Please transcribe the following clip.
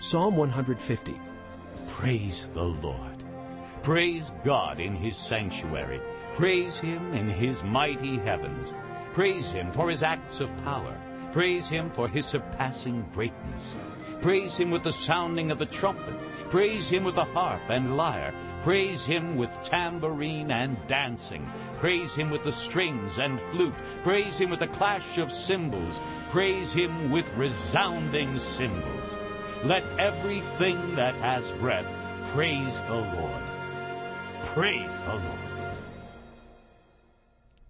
Psalm 150. Praise the Lord. Praise God in his sanctuary. Praise him in his mighty heavens. Praise him for his acts of power. Praise him for his surpassing greatness. Praise him with the sounding of the trumpet. Praise him with the harp and lyre. Praise him with tambourine and dancing. Praise him with the strings and flute. Praise him with the clash of cymbals. Praise him with resounding cymbals. Let everything that has breath praise the Lord. Praise the Lord.